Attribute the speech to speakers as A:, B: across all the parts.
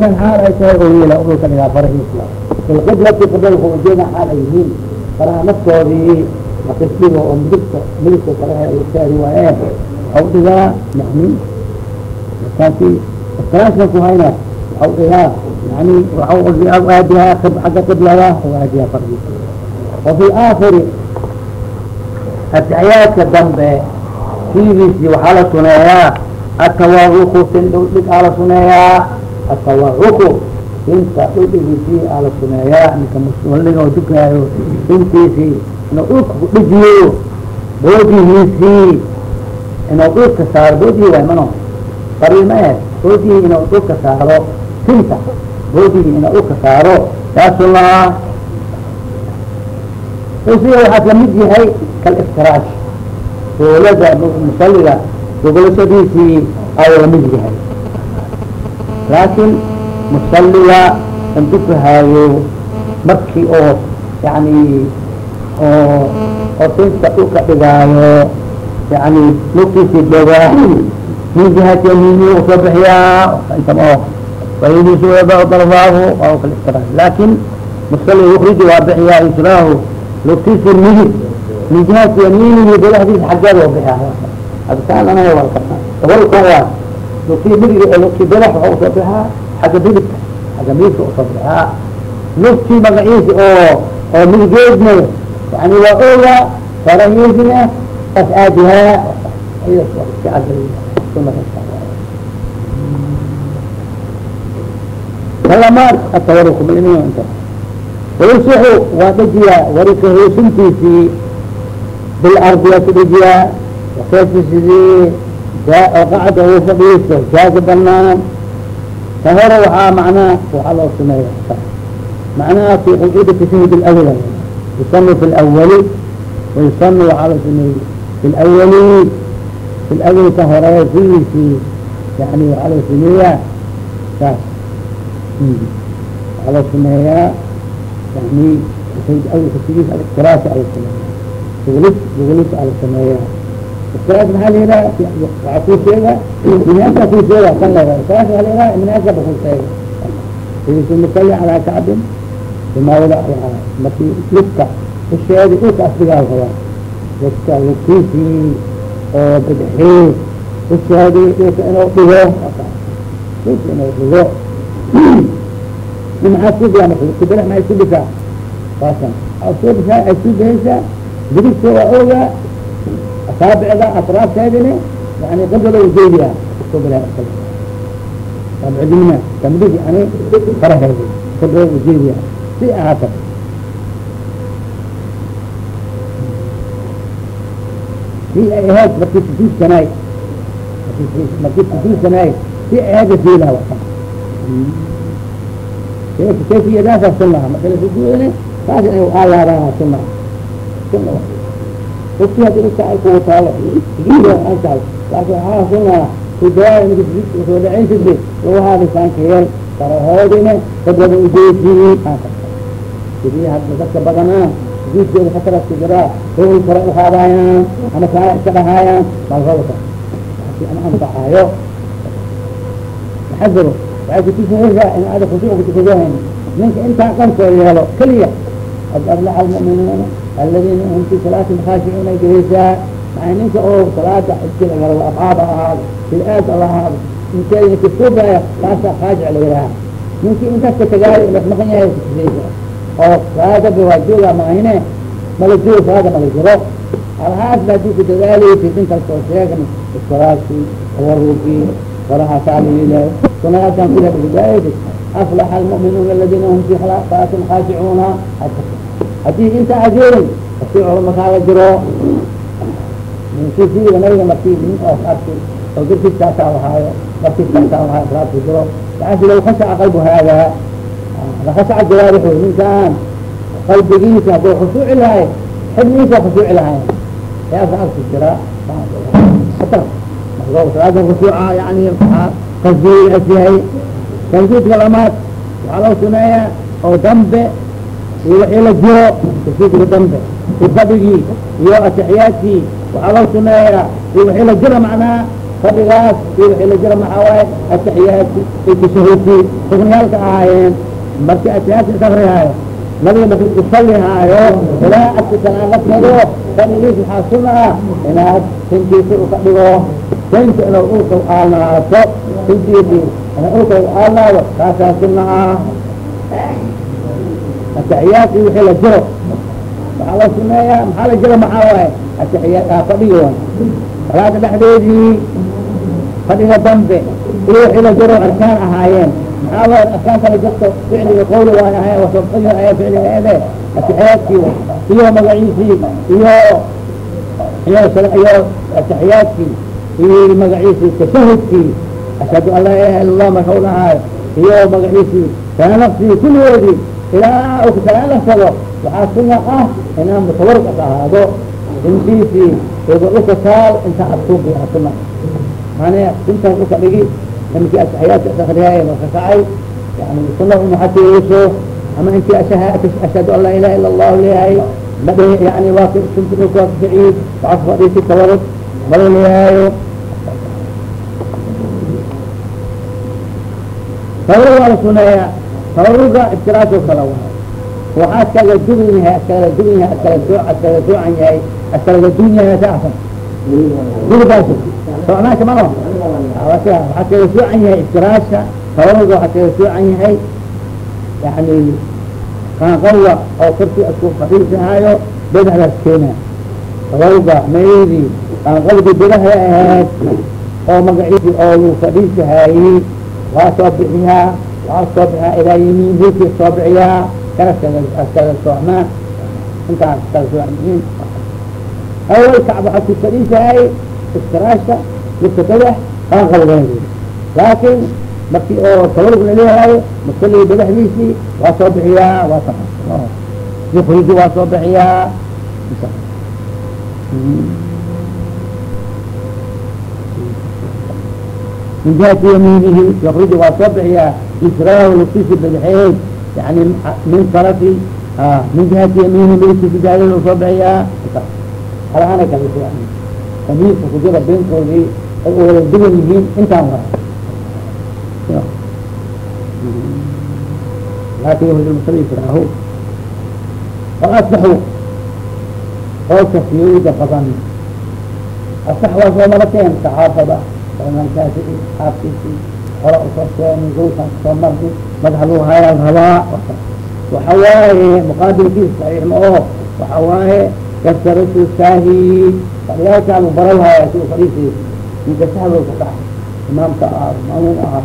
A: kan xaal ay tahay owiila dhulka dhigaa farahiisla ilqiblati qiblada ujeeda xaal ay yihiin faraha naftoodii makasigo oo midigta midigta faraha ay taari waayeen waxau dhigaa yani markaasi iskalaaskan ku hayna waxau dhigaa yani waxau aadihaa xagga qiblada u aadihaa farahiisa wafi aakiri atixiyaadka dambe fiigiisi waxaa la suneeyaa atawaruku sin dhuldhig aa la suneeyaa atawaruku sinta dhuldhigiisii aa la suneeyaa ninka musliga oo dukaayo sintiisii inuu dhulka kudhijiyo boodihiisii inuu dhulka saaro boodihii waay mano bariime boodihii inuu dhulka saaro sinta boodihii inuu dhulka saaro taasu laa usiga waxaad la mid yahay kaliftirash goolada musaliga gogolashadiisii ay la mid yahay. Laakin musaliga andukahaayo markii oo yani oo oo sinta dhulka dhigaayo yani lugtiisii dhogaa min jihati yamiini u soo bixiyaa intam oo waydiisu darfaahu waa bixiyaa israahu lugtiisii midig min jihati yamiinihi badaxdiisa xaggeeda oo bixiya adkaanana walka waa lugtii midig lugtii badax waxa u soo bixaa xagga midigta xagga midigta u soo bixaa lugtii magaciisi oo oo midigeedna yani waa oga farahiisina as aadihaa kalamaad atawaruku malimiyo inta wayusixu waa dhajiyaa warika hoosintiisii waa ku dhajiyaa wakeesisidii qacda uu fadhiisto jaaga banaan ta hore waxaa macnaa waxaa loo sameeya macnaha fi qucuudati shahid lawla yusanu fi lawali wayusanu waxaa loo sameeyey fi lawali fi lawali ka hore figiisii yani waxaa loo sameeyaa saas waxaa loo sameeyaa yani shahid awlka sigiis aliktiraasa gogolis gogolis ala sameeya iktiraas maxaa la yihaha waxaa kuu sheega minaasa kuu sheega kan la iktiraas waa la yihaha minaasa ba kuu sheega sidiisu musali calaa kacbin bima wada markii lugta usheedi dhulka asdigaa rabaa lugta lugtiisii oo bidxii usheedi dhulka inuu dhigo dhulka inuu dhigo maxaa sugaa marka bidx maxay subisaa waasan subisaa ay sugaysaa bidigta waa oga asaabicda atraafteedina yani qibla ujeediya saabicdina tamdig yani faraheedi qibla ujeediya si ahaata si ay ahayd markii sujuudsanaay markii sujuudsanaay si ay ahayd asiila wata kayfiyadaasa sunaha marka la sujuudine taas inay aalaadaha sunaha suna tahay laakin waxaa sunaa kudaa soo dhacayside lugahaada dadka badanaa kore uhaadaayaan ama kaa iska dhahaayaan malrawta ama anfacaayo in aada khushuuc ninka intaa qankoo yeelo keliya qad aflaxa almu'minuuna aladina hum fi salaatihim khaashicuuna geheysaa maa ninka oo salaada iskilagalo afcaad ahaado bil-aad alahaado ninkeeda kasuubaya kaasaa khaajic la yidhaha ninkii intaska tagaayo las maqan yahay kutusaysa oo salaadaba waa jooga maahine mala joogo salaada mala jiro alhaas ba haddii ku dadaaleysa dhinkastoo sheegan iskalaasi tawarukii farahaasaa la yilahay sunaasan kula kudaaleysa aflaxa almu'minuuna aladina hum fi salaatin khaashicuuna haddii inta ajeerin kasi makaa la jiro. Ninkisiiga nabiga markii nin oo arki oo darkiiskaasaa lahaayo darkiiskaasaa lahaayo salaadku jiro. Laasi law khashaca qalbu haadaa lakhasaca jawaarixu ninkaan qalbigiisa hadduu khushuuci lahay xibniisa khushuuci lahay yaasa arki jira. Atar salaada khushuuca yani qasdiga asyahay tansiidka lamaad waxaa loo suneeyaa oo dambe wixii la jiro tansiidka dambe i iyo atixiyaadkii waxaa loo suneeyaa iyo wixii la jiro macnaha fadhigaas i wixii la jira maxaa waaye ataxiyaadki ay tashahudki rugniyaalka ahaayeen markii ataxiyaadka isafrihaayo nabiga markii usalihaayo ilaa adkisanaalasmado fadhigiis waxaa suna ah inaad sinkiisa uka dhigo sinka inuu dhulka aalnaato sinkiisi ina dhulka aalnaado kaasaa suna ah ataxiyaadki wixii la jiro. Waxaa la suneeyaa maxaa la jiro maxaa waaye? Ataxiyaad fadhiyo salaada dhexdeedii fadhiga dambe iyo wixii la jiro arkaan ahaayeen. Maxaa waay arkaan kala jirto ficliga qawli waan ahayen wasabqiyo ahayen ficliga ede atixiyaadkii iyo magaciisii iyo iyo iyo atixiyaadkii iyo magaciisii tashahudkii. Ashhadu an laa ilaha illa allah marka dhahaayo iyo magaciisii kana nafsii kulligoodii ilaa u kutalaalafsado waxaa suna ah inaan mutawarqas ahaado intiisii uka taal inta adsuubi a suna mane intaas uka dhigi imkii ataxiyaadka akriyaay marka kacay. Yani suna umaxatiiso ama intii ashhadu an laa ilaha ila allahu leeyahay madhe yani waa saciid waxaa kufadhiisi tawarud mada leehaayo tawarud waa la suneeya tawaruga iftiraasoo kala waa waxaa askala dugan yahay askala dugan yahay askala soo askala soocan yahay askalaga dugan yahay saasan dugaas socnaasha malo waxaa kala soocan yahay iftiraasha tawaruga waxaa kala soocan yahay yani qaanqawa oo korkii asku fadhiisahaayo bedaxdaas keena tawaruga meedii qaanqawdii bedahay ahayd oo magaciisi oo lagu fadhiisahaayey waa soo bixiyaa waa soo bixiyaa ilaa yimiin hilkii soo bixiyaa kala socmaa intaas kala soocan awal kacb waxaa ku fadhiisahay iftiraasha midka bedax qaanqawdeedi laakin markii oo tawarug laleehaayo masaligi badaxdiisii waa soo bixiyaa waa ta yukriji waa soo bixiyaa min jihati yamiinihi yukriji waa soo bixiyaa israahu laftiisi badaxeed yani min tarafi min jihati yamiinihi midigtiisi jihadeda u soo bixiyaa halaana kala tamiiska kujira beenkoodii ay wada dugan yihiin intaan waa laakiin yahudmusali firaahu faasbaxu qowlka siyuuda badan asax waa soo marateen saxaafada imaamkaasi asxaabtiisi hore u soo keeni gawsan ku soo mardi madax luu hayaan rabaa waxa waaye muqaabilkiis saxiix ma oho waxa waaye yaftarisu saahi fadiyaalkaanu baralhaya si u fadhiisi ninka sahwi ku dhax imaamka ah maamuum aha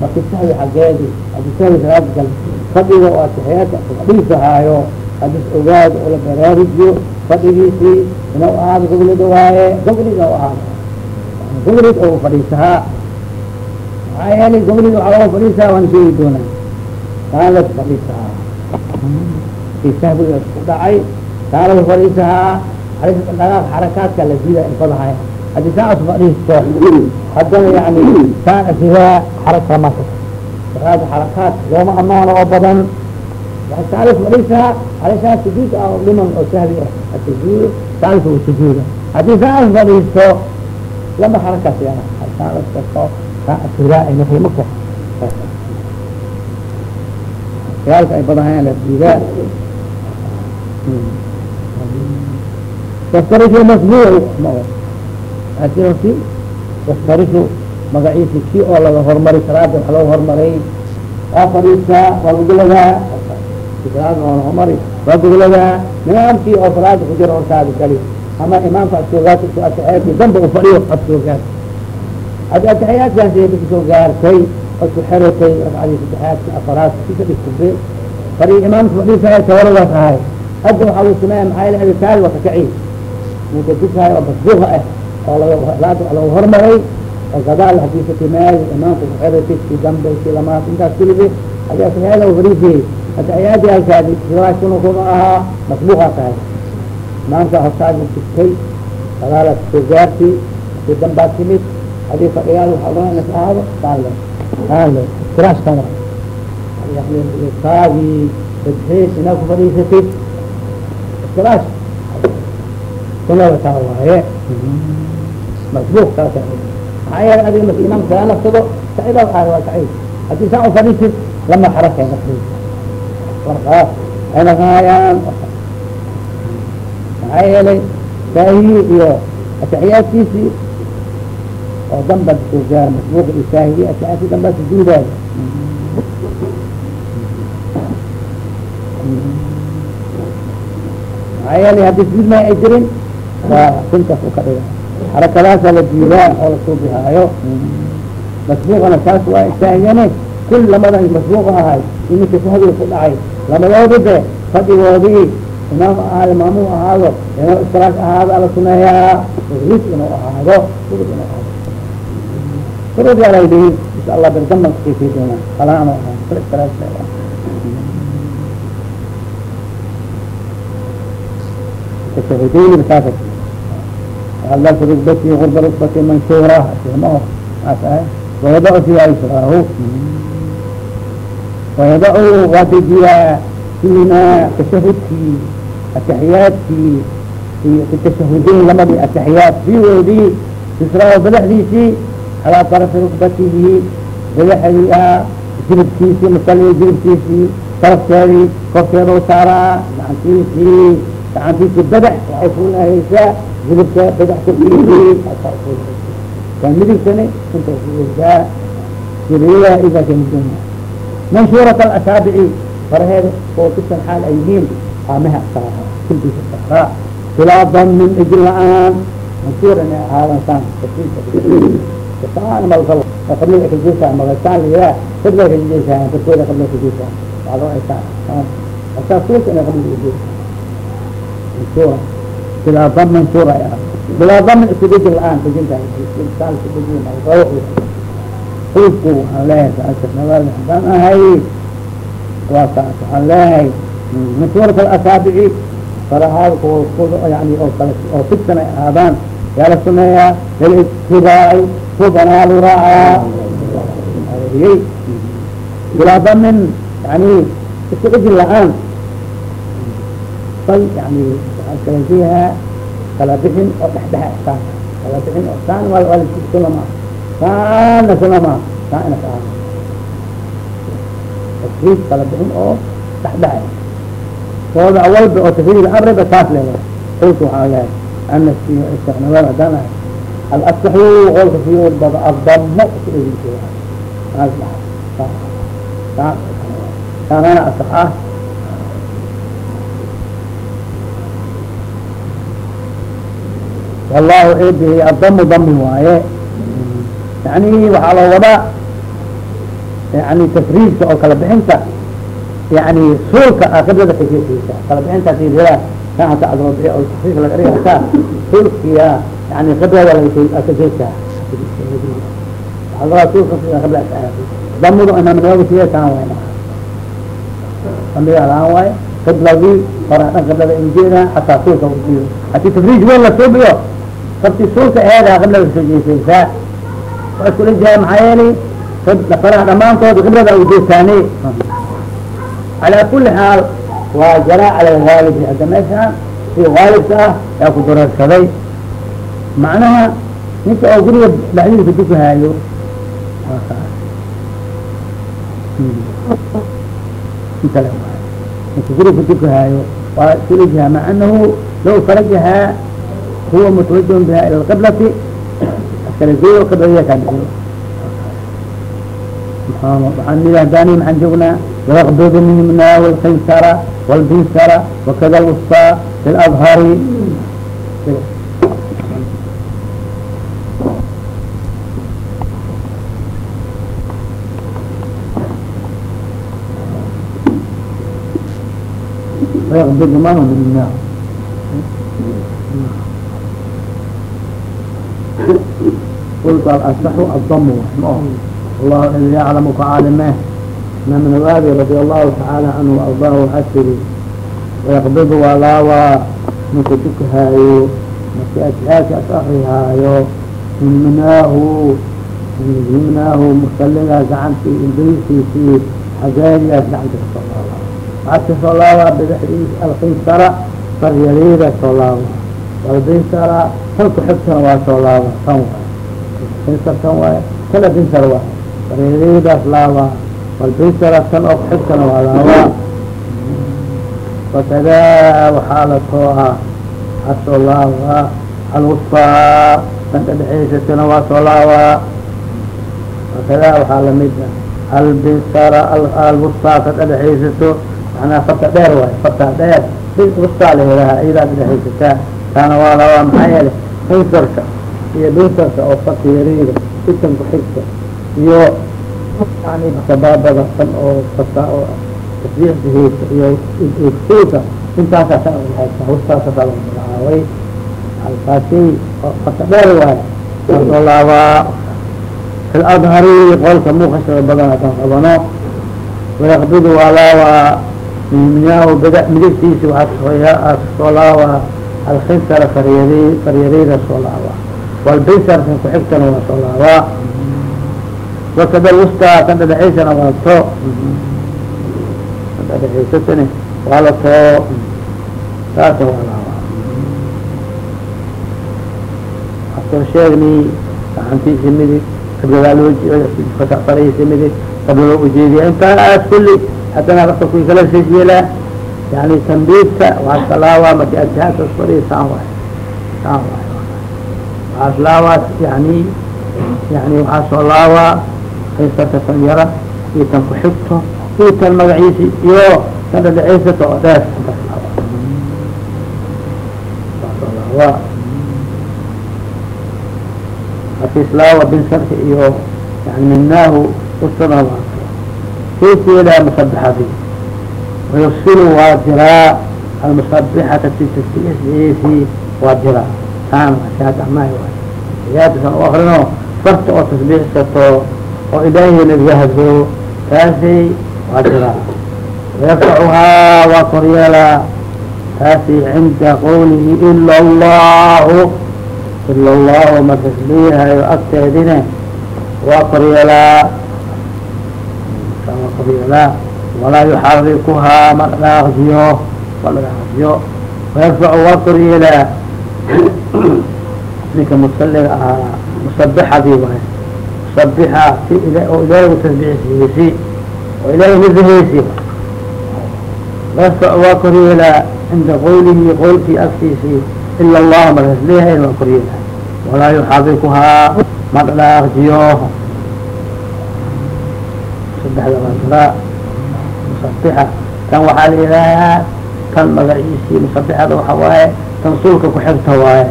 A: marki sahwi xageedi haddii sahwi salaad gal fadhiga oo atixiyaadka fadhiisahaayo hadis ogaado oo la baraarujiyo fadhigiisii inuu ahaado goglida waaye u ahaado goglid oo fadhiisahaa maxaa yeelay goglid waxaa loo fadhiisahaa waan sheegi doonaa kaan la fadhiisahaa i sahwiga ku dhacay kaan la fadhiisahaa la yaalka ay badahayaan la diidaa. Yaftarisu masbuuc ma asirti yaftarisu magaciisi kii oo laga hormari salaada wax loo hormaray. Waa fadhiistaa waa gugladaa salaada waa hormari waa gugladaa imaamkii oo salaada ku jira hortaada kali. Ama imaamka adkoogaad atixiyaadkii damba u fadhiyo adkoogaad hadi atixiyaadkaasi ay ku soo gaartay od ku xeratay ragcadii saddexaadki afaraad kisa dhistube fadhi imaamka fadhiisaya tawaradaas ahay hadda waxaa lagu sameeya maxaa yele aditaali waa kakaci ninka dukaayo oo masbuuqa ah oo laga lagu hormaray oo gadaal hadiisa timaadi imaamka kuxeratay kii dambe kii lamaad intaas kuligi hadi atixiyaada fadhiisayay atixiyaadi halkaadi siwaashuna kuna ahaa masbuuqaa tahay imaamka hortaadi dugtay gadaala ku soo gaarti kii dambaa timid haddii fadhiyaal waxaa ogaa inas ahaado saale saale firaashkana yani kaagii badxees inaa ku fadhiisatid firaash kunaba taa waaye masbuuq taasa maxaa yeele adiga marka imaamka kaa nafsado sacida aad waa sacid haddii saan ufadhiisid lama xaraka nafsado warkaas ay naqaayaan maxaa yeelay saahiyi iyo ataxiyaadkiisii oo damba soo gaar masbuuq iyo saahiyi ataxiyaadki damba sujuudaay maxaa yeelay haddii sujuud ma ay jirin waa sintaas u ka dhiga. Xarakadaasa la diidaa oo la suubihaayo masbuuqana saas waa saahiyane kul lamadan masbuuq ahay iminka sahwiga ku dhacay lamadooda de fadhigoodii imaam ahaado maamuu ahaado inuu istiraak ahaado ala suneeyaa ris inuu ahaado surud inuu ahaado surud yaa laydihi insha allah berdaman kusiisii doona kalaano ahaa kul istiraak تشهدين بسافر الله في ركبتي غرب ركبتي منشورة اسمه ويضع فيها يسراه ويضع واتجيها فيما تشهد في التحيات في في التشهدين لما التحيات في calaa tarafi rukbatihi madaxdii ah jilibkiisii musallii jilibkiisii tarafteedii korkeedau saaraa gacantiisii gacantiisii badax waxay fuunahaysaa jilibka badax korkiisii waa midigtani inta fuunaysaa siriyaha idaa ka miduna manshuurata alashaabici faraheeda oo kisan xaal ay yihiin qaamaha saaraa jilbiisa saaraa filaadan min ijil la'aan manshuuran ahaadan saan saan malkalo qablada kajeesaa malaysaan liyaa qablada kajeesaa korkooda qablada kajeesaa waxaa loo haysaa asaa suulka inay qablada kajeesaa منشورة بلا ضم منشورة يا بلا ضم استدج الآن تجنت قال استدج الروح قلتوا عليه فأسف نوال حبان هاي واسعت عليه منشورة الأصابع فرهاد يعني أو أو فتنة هذان يا hubanaa luraacaa iyay ilaa damin yani isku cidin la'aan. Bal yani waxaan kala diyahaa kala bixin oo dhexdhexa ixsaan kala bixin oo saan waa waa lama saana salama saana saa tafriid kala bixin oo dhexdhexa tooda walba oo tafriid la'aan raba saas leedahay. Qultu waxaan leehay ana isticnabaan hadaan ahay alasaxu qolka fiyo bada adamo saanana asax ah wallahu eebihi adamu dami waaye yani waxaa loo wadaa yani tafriidka oo kala bixinta yani suulka a qiblada kajeesaysa kala bixintaas ila kan hata adrobi oo tafriidka laga dhigi hataa suulkiya yani qibla damudu inamnooga siyeesaan waay damiga laan waaye qibladii hore dhan qiblada injeeda hataa suulka ujiyo haddii tafriij weyn la suubiyo sabti suulka eedaa qiblada soo jeesaysaa waa iskula jihaa maxaa yeelay faraha dhamaantooda qiblada ujeesaane calaa kuli xaal waa jaraa cala haalib hadda meeshaan si haalibka ah yaa ku dararsaday macnaha ninka oo guriga dhexdiisa dukahaayo intale ninka guriga dukahaayo waa iskula jihaa maca anahu law farajahaa huwa mutawajihun biha ila lqiblati askalageeyo qibladiya kaa bixiyo waxaan nidhi maxaan joognaa? Wayaqbid minna wlkinsara wlbinsara wakada lwusta fi ladhari ويقبض ما هو من النار قلت الأصح الضم الله الذي يعلم كعالمه من من الغابي رضي الله تعالى عنه وأرضاه حسري ويقبض ولاوى نكتك هايو نكتك أصحي هايو من مناه من مناه مخلقها زعنتي إبريسي في حجاري waxaad ka soo laabaa badaxdiis alqinsara baryaliida soo laaba walbinsara tan ku xigtana waa. Soo laaba tan waay insar tan waay kana binsar waay baryaliidaas laabaa walbinsara tan oo ku xigtana waa laabaa wakadaa waxaa la soo ah waxaa soo laabaa alwusfaa tan waa soo laabaa wakadaa waxaa la mid ah albinsara alwusfaa tan dhadhexeysato manaa farta dheer waay farta dheer wustaa la helaha iyadaa dhadhexaysataa taana waa laawaa maxaa yeelay binsarka iyo binsarka oo farta yareeda sitan kuxigta iyo yani sabaabada tan oo farta oo tasbiixdihiisa iyo sulka intaasaa ka dhexaysa wustaasaasaa lagu magacaabay halkaasi farta dheer waay asoo laawaa fi ladhari qolka muuqashada badan hadan qabano wayaqbidu waa minyahu bida midigtiisi waxaa soo laawaa alkhinsara faryad faryadeyda soo laawaa walbinsarka ku-xigtana waa soo laawaa wakada wustaa kan dhadhexaysana waa to kan dhadhexaysatani waa la too saasa waa laawaa asoo sheegni gacantiisi midig loo fariisi midig qabla loo ujeediya intaas kulli haddana raka kuwi kala sisyeelaa yani tambiidka waxaa salaawa marki atihaadkas fadhiya saan waay saan waay. Waxaas laawaa yani yani waxaa soo laawaa kaysarka tan yara iyo tan ku-xigto iyo tan magaciisi iyo tan dhadhexaysato oo dheer. Intaas laawa soo laawaa. Iyo yani minaahu ustada waa kaysiyedaa musabixadi wayufsilu waa jiraa almusabixata fi tasbiixdiisi waa jiraa taan shaadamaay waay yaadasan u akrino farta oo tasbiixsato oo ilaahay nagahdo taasi waa jiraa wayarfacuhaa waa koryeelaa taasi cinda qawlihi ila allahu ila allahu markas leeyahayo agteedine waa koryeelaa koryeelaa walaa yuxarikuhaa ma dhaqaajiyo ma dhaqaajiyo wayarfacu waa koryeelaa ninka musaliga ahaa musabixadii waay musabixa si oo ilaahay tasbiixsiisi oo ilaahay nasaheysi wayarfacu waa koryeelaa cinda qawlihi qowlkii agtiisii ila allahu markas leeyahay waa koryeelaa walaa yuxarikuhaa ma dhaqaajiyo sadexda waa musabixa tan waxaa la yidhaahaa tan magaciisii musabixada waxa waaye tan sulka ku xigta waaye.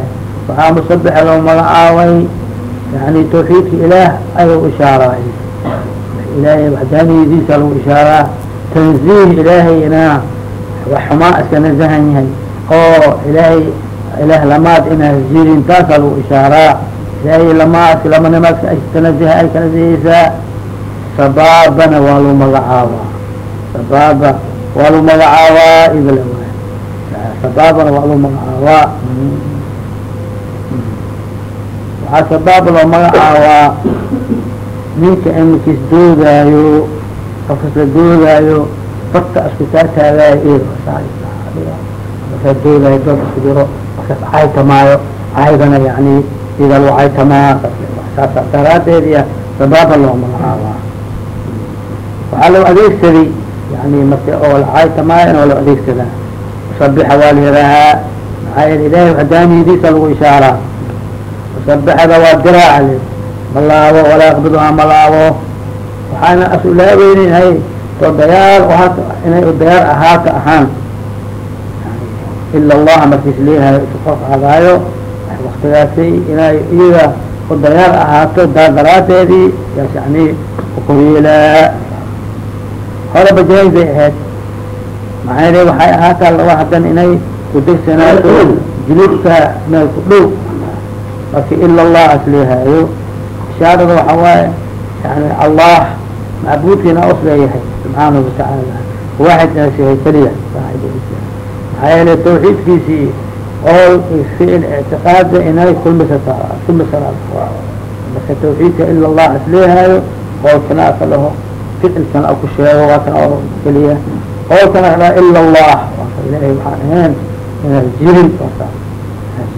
A: Waxaa musabixa loo magacaabay yani tawxiidka ilaah ayuu ishaaraay ilaahay waxdaaniyadiisa lagu ishaaraa. Tanziih ilaahayna wax xumaa iska nasahan yahay. Oo ilaahay ilaah lamaad inaa jirin taasaa lagu ishaaraa. Ilaahay lamaadka lamanimaaska iskanasaha ay kanasahaysaa sabaabana waa lagu magacaabaa sabaaba waa lagu magacaabaa ibla waay sabaabana waa lagu magacaabaa waxaa sabaaba loo magacaabaa ninka iminkiis doodaayo qofkas la doodaayo farta isku taataagaayo markaa doodaayo dood isku jiro markaas caytamaayo caydana yani ida lagu caytamaa saasa daraadeed iya sabaaba loo magacaabaa waxaa loo adeegsaday yani marka oo lacaytamaayan waa loo adeegsadaa musabixa waa la yihaahaa maxaa yeele ilahay waxdaaniyadiisa lagu ishaaraa musabixada waa diraac le malaabo walaa yaqbiduhaa malaabo. Waxaana as ulaabeynay oo dayaar inay dayaar ahaata ahaan. Ila allaha markiis leeyahay qof adaayo waktigaasi inay iyaga u dayaar ahaato daa daraadeedii yaas yani ukoryeelaa horaba jaay bay ahayd. Maxaa yele waxay ahaataa laba hadan inay kudegsanaato jilibka meel ku dhow. marka ila allah as leehaayo ishaarada waxa waaye yani allah macbuudkiina os leeyahay subxaanahu watacaala waaxid inaas yahay keliya maxaa yeele tawxiidkiisii oo ficil ictiqaada inay kulmisata kulmisana marka tawxiidka ila allah as leehaayo qoolkana aka dhaho ficilkana aku sheego waa kana oo keliya qoolkana kadhaa ila allah waaka ilahay waxaan ahayn inaan jirin waaka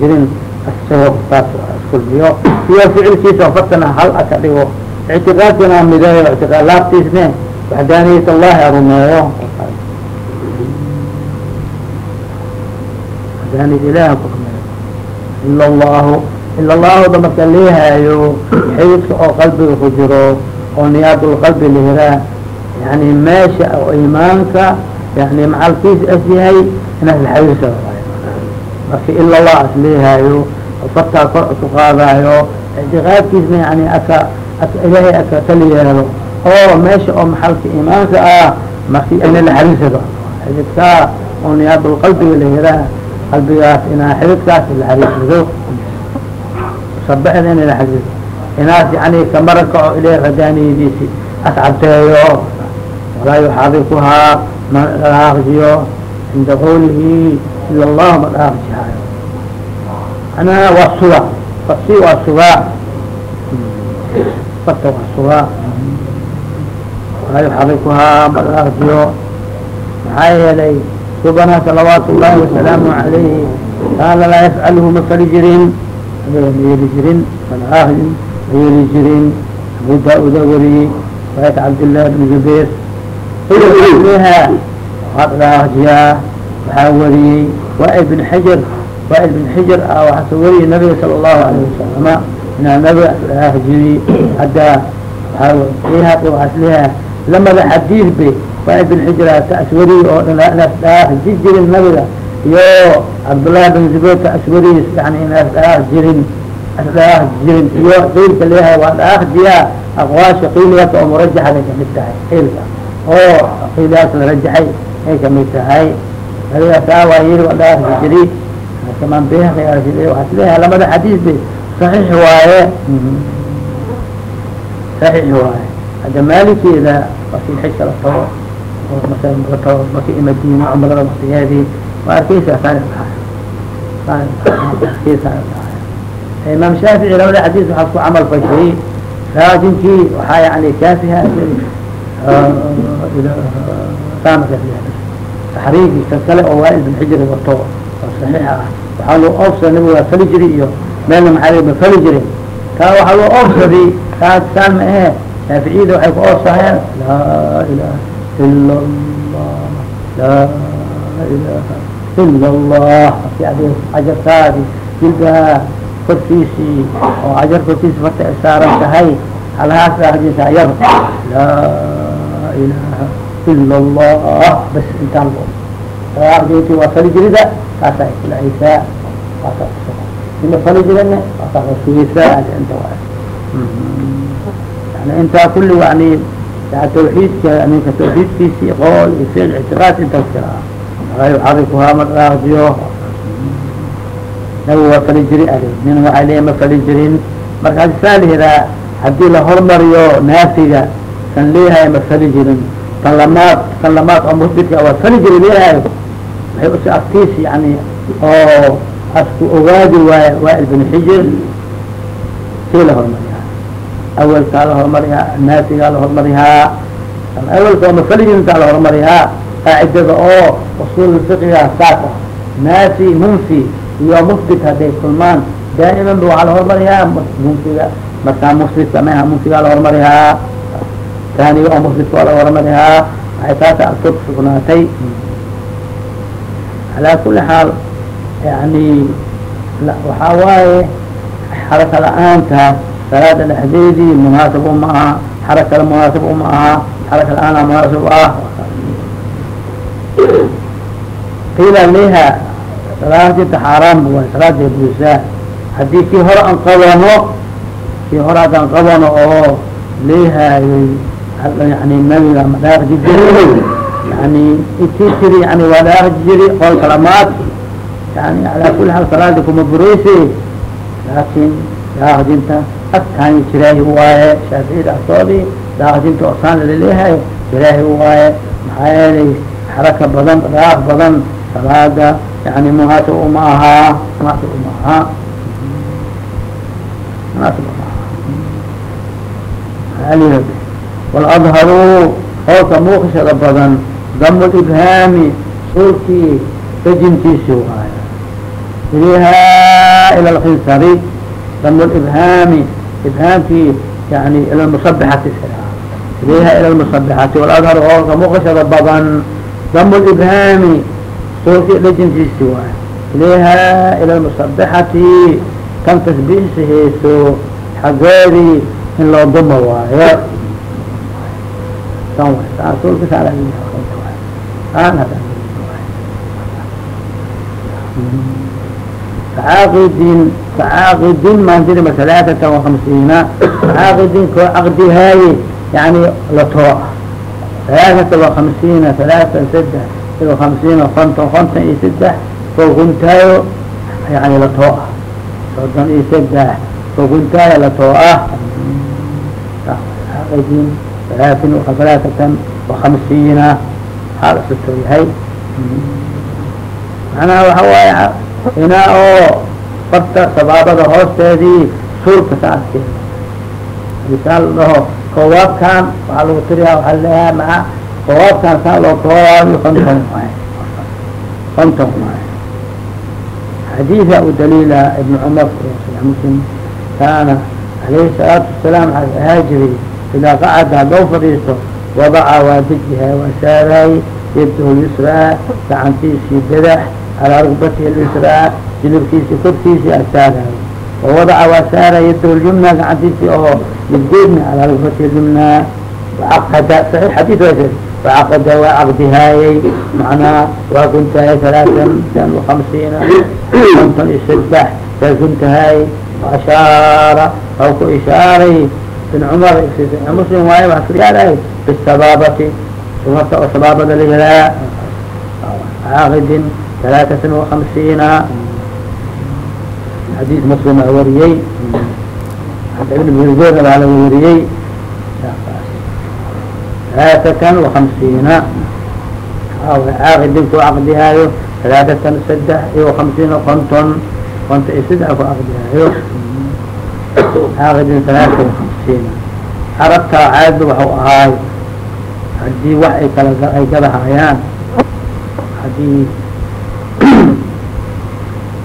A: jirin isagoo taas iskulmiyo iyo ficilkiisa oo fatana hal aka dhigo ictiqaadkana mideeyo ictiqaad laabtiisne waxdaaniyat allahi arumeeyo waxdaaniyat ilahi kurumeeyo ila allahu ila allahda marka leehaayo xididka oo qalbiga ku jiro oo niyaadulqalbi lihiraa yani meesha oo imaanka yani macalkiis as yahay inaas laxariirsa marka ila allah as leehaayo fartaa kor ku qaadaayo ictiqaadkiisna yani aka ilaahay aka kali yeelo. Oo meesha oo maxalka imaanka ah marki ina laxariirsado xididkaa oo niyaadulqalbiga lihiraa qalbigaas inaa xididkaas laxariirsado sabexda ina laxariirsado inaas yani kamara kaco ilahay radaaniyadiisi as cabteeyo walaa yuxaadikuhaa ma dhaqaajiyo cinda qawlihi ila allah ma dhaqaajihaayo anaa waa suga fasi waa sugaa fata waa sugaa walaa yuxaadikuhaa ma dhaqaajiyo maxaa yeelay subana salawaat ullahi wasalaamu alayhi kaana laa yafcalhu ma fali jirin yeeli jirin ma yeeli jirin abu daa-uda wariyey waayat cabdillah bn zubayr. Dhaajiyaa waxaa wariyey wail bin xajar wail bin xajar ah waxaase wariyey nabiga sala allahu alayh wasalama inaa nabiga dhaajiyey hadda waaa waxaas leeyaha lamada xadiid be. Wail bin xajar taas wariyey oo inaas dhaaji jirin nabiga. Iyo cabdullahi bin zubayr taas wariyey yani inaas dhaaq jirin asdhaaq jirin iyo qiilka leeyahay waa dhaajiyaa aqwaasha qiiligaas oo murajaxaday ka mid tahay qiilka oo qiilaas la rajaxay ay ka mid tahay adigaasa waa dhaaji jiri kamaan beha waxaas leeyahay lamada xadiis be saxiix waaye saxiix waaye hadda maaligeeda markii xijka la tago oo masala la tago markii imadiina cumrada waktigeedii waa arkeysaa saani dhahay imaam shaafici labada xadiis waxaa ku camal fashay raajinkii waxaa yani kaafiha taxriigi kan kale oo waail bin xijri wato oo saxiixa ah waxaa loo oofsada nabiga waa fali jiri iyo meelna maxaa ma fali jirin kaa waxaa loo oofsaday kaa saan ma ahe shaaficiyada waxay ku oofsahayaan laa ilaha ila allah laa ilaha ila allah markii adi cajartaadi jilbaha korkiisii oo cajar korkiisi farta ay saaran tahay halahaas raajintaa yar laa ilaha ila allah bas intaan lo raajinti waa fali jirida taasa ay kulahaysaa taasa ina fali jirana taasa sugeysaa inta yani intaa kulli yani tawxiidka ninka tawxiidkiisi qool iyo ficil ictiqaad intaas jira laa yuxarikuhaa ma dhaajiyo nabi waa fali jiri ali nin waxay leeya ma fali jirin. Markaas saa lihiraa haddii la hormariyo naafiga kan leeyahay ma fali jirin. Kan lamaad kan lamaad oo musbidka waa fali jiri leeyahay. Waxay usi aftiis yani oo asku ogaadi waay waail bin xijir. Sii la hormariyaa? Awelkaa la hormariyaa naafigaa la hormariyaa? Kan awelka oo ma fali la hormariyaa? Qaacidada oo usul fiqiga saas ah. Naafi munfi iyo mufbit hadday kulmaan daa'iman ba waxaa la hormariyaa? Munfiga markaa maha munfigaa la hormariyaa. Taaniga oo mufbidka waa la hormariyaa. Waxay taasa agtoo kusugnaatay calaa kuli xaal yani waxaa waaye xaraka la'aanta salaada dhexdeedii munaasab uma aha xarakala munaasab uma aha xaraka la'aana munaasab ah. Qiila leha salaadinta xaaraam waay salaada buusaa haddii kii hore aan qabano kii hore haddaan qabano oo leehaayay yani nabiga ma dhaaqji jiri yani intii tiri yani waa dhaaqji jiri qool kalamaad yani alaa kuli xaal salaadi kuma bureyse laakin dhaaqjinta adkaani jiraahi waaye shaaficida agtoodii dhaaqjinta osaan la leeyahay jiraahi waaye maxaa yeelay xaraka badan dhaaq badan salaada yani mhat uma ahaa naafi uma ahaa naafi uma ahaa alh waladharu hooka muuqishada badan dam libhaami suulkii tajintiisi waaya iliha ilى lkisari dam libhaami ibhaamkii yani ilى musabaati iliha ilى lmusabaati waladharu hooka muuqishada badan dam libhaami soolkii dhejintiisi waay ilayha ilى musabixati kan tasbiixsi hayso xageedii in loo dumo waayo caaqidin caaqidin maantirima halaaثata وahamsiina caaqidin koo caqdihaaye yani latoo halaaثata وahamsiina halaaثan saddex isagoo hamsiin oo konton konton iyo saddex foguntaayo yani latoo ah soddon iyo saddex foguntaayo latoo ah in alaatin aalaatatan وahamsiina haal sutoo yahay macnaha waxa waaya inaa oo farta sabaabada hoosteedii suurka ka adkeeda misaal dhaho koowaabkan waxaa lagu tiriyaa waaa leeyahay maca kowaabkan saa loo koobaayo konton waay konton waay xadiida u daliila ibn cumar muslim kaana alayhi salaatu wasalaam waxaa ahaa jiray idaa qacada haddou fadhiisto wadaca waa dejiha waa saaraay yadahu yusraa gacantiisii badax calaa rugbatihi lyusraa jilibkiisi korkiisii asaarayo wawadaca waa saaraya yadahu lyumna gacantiisii oo midgeedna calaa rugbatihi waaqada saxiix xadiid waa sheegay فcqd waa cqdihaayay manaa waa guntahay aلaaثan an وahamsiina konton iyo saddex saa guntahay ashaara aw ku ishaaray بn cmar mslim waay yaarahay bisabaabati sunata oo sabaabada la yihaa caaqidin aلaaثaثan وahamsiina xadiis mslim a wariyey ibn mrdoorna baa la wariyey ثaلaثaةa وaخaمسiiنa caqdin ku caqdihaayo ثaلaثaةan سdex iyo وaخaمسiiنa konton konta iyo sdex ku caqdihaayo caqdin ثaلaثa وaخaمسiiنa carabtaa caadba waxu ahaayo haddii wax ay kala ay gada haayaan haddii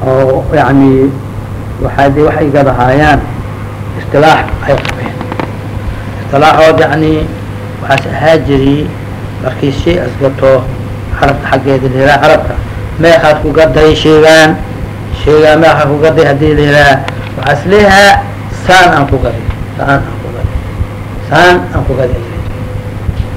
A: oo yani waadi waxay gada haayaan اsطilaax ay qabeen اsطilaaxood yani waxaas ahaa jiri markii shay asgato carabta xaggeeda layihaha carabta meekaad ku gaday sheegaan sheegaan meekaa ku gaday haddii la yihaha waxaas leeyahaa saan aan ku gaday saan aan ku gaday saan aan ku gaday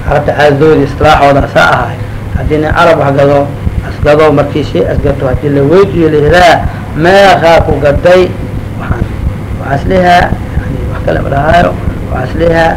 A: carabta caadadoodi istilaaxooda asaa ahay haddii nin carab wax gado asgado markii shay asgato haddii la weydiyo layihaha meekaa ku gaday waaan waxaas leeyahaa yani wax kale ma dhahaayo waxaas leeyahaa